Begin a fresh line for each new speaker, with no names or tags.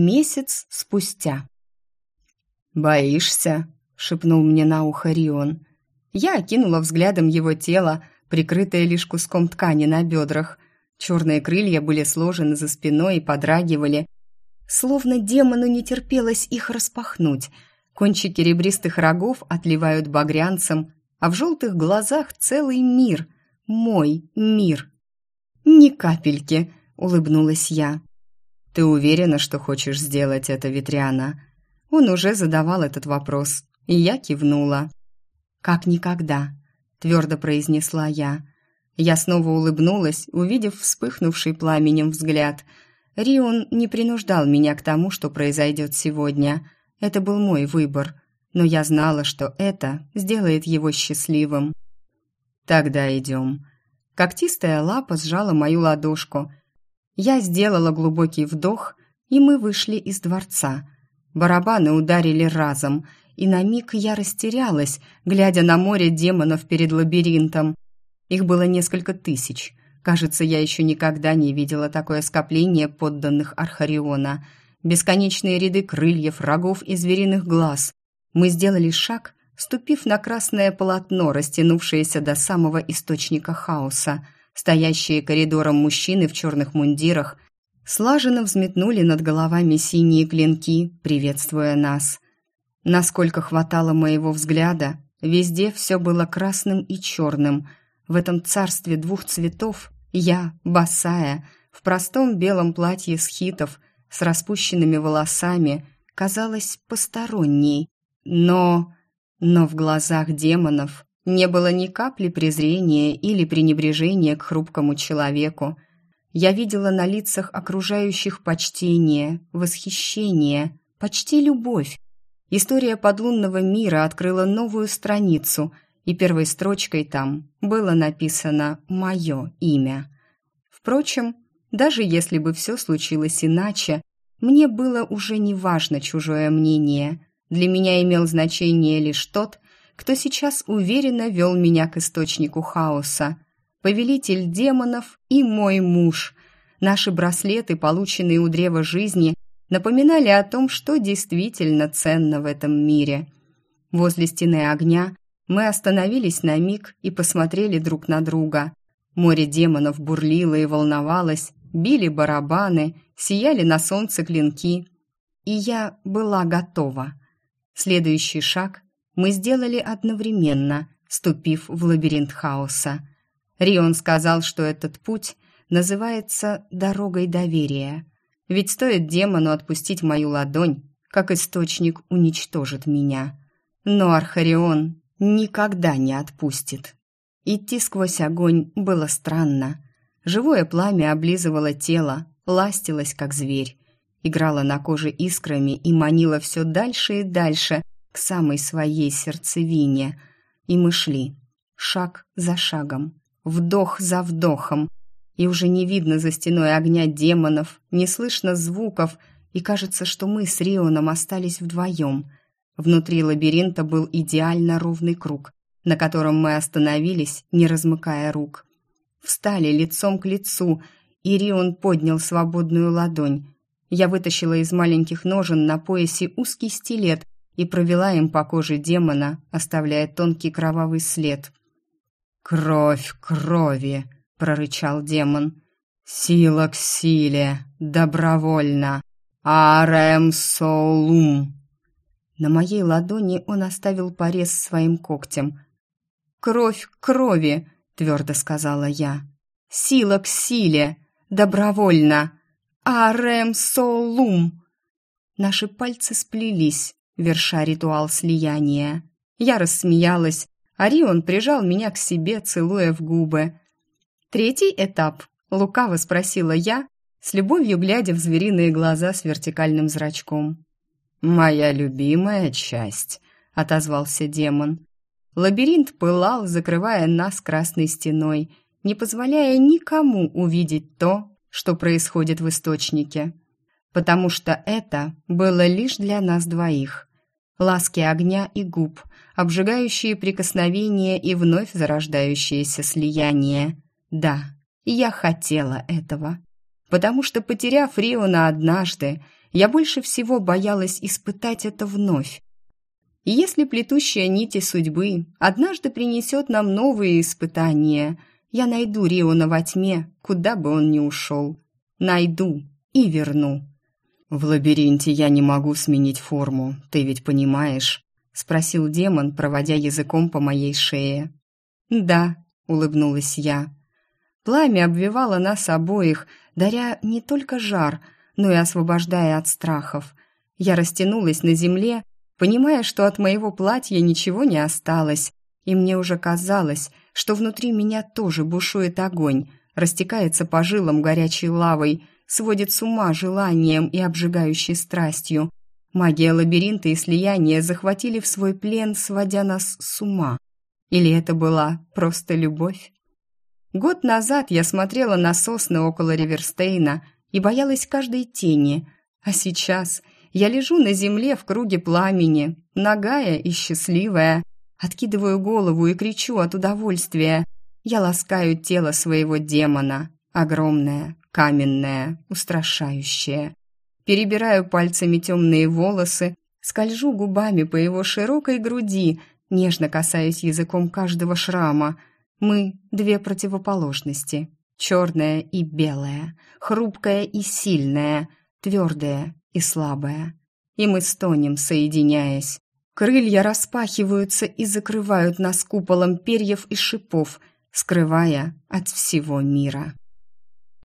Месяц спустя. «Боишься?» — шепнул мне на ухо Рион. Я окинула взглядом его тело, прикрытое лишь куском ткани на бедрах. Черные крылья были сложены за спиной и подрагивали, словно демону не терпелось их распахнуть. Кончики ребристых рогов отливают багрянцем, а в желтых глазах целый мир. Мой мир. «Ни капельки», — улыбнулась я. «Ты уверена, что хочешь сделать это, Ветряна?» Он уже задавал этот вопрос, и я кивнула. «Как никогда», — твердо произнесла я. Я снова улыбнулась, увидев вспыхнувший пламенем взгляд. Рион не принуждал меня к тому, что произойдет сегодня. Это был мой выбор, но я знала, что это сделает его счастливым. «Тогда идем». Когтистая лапа сжала мою ладошку. Я сделала глубокий вдох, и мы вышли из дворца. Барабаны ударили разом, и на миг я растерялась, глядя на море демонов перед лабиринтом. Их было несколько тысяч. Кажется, я еще никогда не видела такое скопление подданных Архариона. Бесконечные ряды крыльев, рогов и звериных глаз. Мы сделали шаг, ступив на красное полотно, растянувшееся до самого источника хаоса. Стоящие коридором мужчины в черных мундирах слаженно взметнули над головами синие клинки, приветствуя нас. Насколько хватало моего взгляда, везде все было красным и черным. В этом царстве двух цветов я, босая, в простом белом платье схитов, с распущенными волосами, казалась посторонней. Но... но в глазах демонов не было ни капли презрения или пренебрежения к хрупкому человеку. Я видела на лицах окружающих почтение, восхищение, почти любовь. История подлунного мира открыла новую страницу — и первой строчкой там было написано «Мое имя». Впрочем, даже если бы все случилось иначе, мне было уже не важно чужое мнение. Для меня имел значение лишь тот, кто сейчас уверенно вел меня к источнику хаоса. Повелитель демонов и мой муж. Наши браслеты, полученные у древа жизни, напоминали о том, что действительно ценно в этом мире. Возле стены огня мы остановились на миг и посмотрели друг на друга. Море демонов бурлило и волновалось, били барабаны, сияли на солнце клинки. И я была готова. Следующий шаг мы сделали одновременно, ступив в лабиринт хаоса. Рион сказал, что этот путь называется «дорогой доверия». Ведь стоит демону отпустить мою ладонь, как источник уничтожит меня. Но Архарион никогда не отпустит. Идти сквозь огонь было странно. Живое пламя облизывало тело, ластилось, как зверь, играло на коже искрами и манило все дальше и дальше самой своей сердцевине. И мы шли, шаг за шагом, вдох за вдохом, и уже не видно за стеной огня демонов, не слышно звуков, и кажется, что мы с Рионом остались вдвоем — Внутри лабиринта был идеально ровный круг, на котором мы остановились, не размыкая рук. Встали лицом к лицу, и Рион поднял свободную ладонь. Я вытащила из маленьких ножен на поясе узкий стилет и провела им по коже демона, оставляя тонкий кровавый след. «Кровь крови!» — прорычал демон. «Сила к силе! Добровольно! Арем солум!» На моей ладони он оставил порез своим когтем. «Кровь крови!» — твердо сказала я. «Сила к силе! Добровольно! Арем солум!» Наши пальцы сплелись, верша ритуал слияния. Я рассмеялась, а Рион прижал меня к себе, целуя в губы. «Третий этап?» — лукаво спросила я, с любовью глядя в звериные глаза с вертикальным зрачком. «Моя любимая часть», — отозвался демон. Лабиринт пылал, закрывая нас красной стеной, не позволяя никому увидеть то, что происходит в источнике. Потому что это было лишь для нас двоих. Ласки огня и губ, обжигающие прикосновения и вновь зарождающееся слияние. Да, я хотела этого. Потому что, потеряв Риона однажды, я больше всего боялась испытать это вновь. И если плетущая нити судьбы однажды принесет нам новые испытания, я найду Риона во тьме, куда бы он ни ушел. Найду и верну. «В лабиринте я не могу сменить форму, ты ведь понимаешь?» — спросил демон, проводя языком по моей шее. «Да», — улыбнулась я. Пламя обвивало нас обоих, даря не только жар, но и освобождая от страхов. Я растянулась на земле, понимая, что от моего платья ничего не осталось, и мне уже казалось, что внутри меня тоже бушует огонь, растекается по жилам горячей лавой, сводит с ума желанием и обжигающей страстью. Магия лабиринта и слияния захватили в свой плен, сводя нас с ума. Или это была просто любовь? Год назад я смотрела на сосны около Риверстейна и боялась каждой тени, а сейчас я лежу на земле в круге пламени, нагая и счастливая, откидываю голову и кричу от удовольствия. Я ласкаю тело своего демона, огромное, каменное, устрашающее. Перебираю пальцами темные волосы, скольжу губами по его широкой груди, нежно касаясь языком каждого шрама. Мы — две противоположности. Черная и белая, хрупкая и сильная, твердая и слабая. И мы стонем, соединяясь. Крылья распахиваются и закрывают нас куполом перьев и шипов, скрывая от всего мира.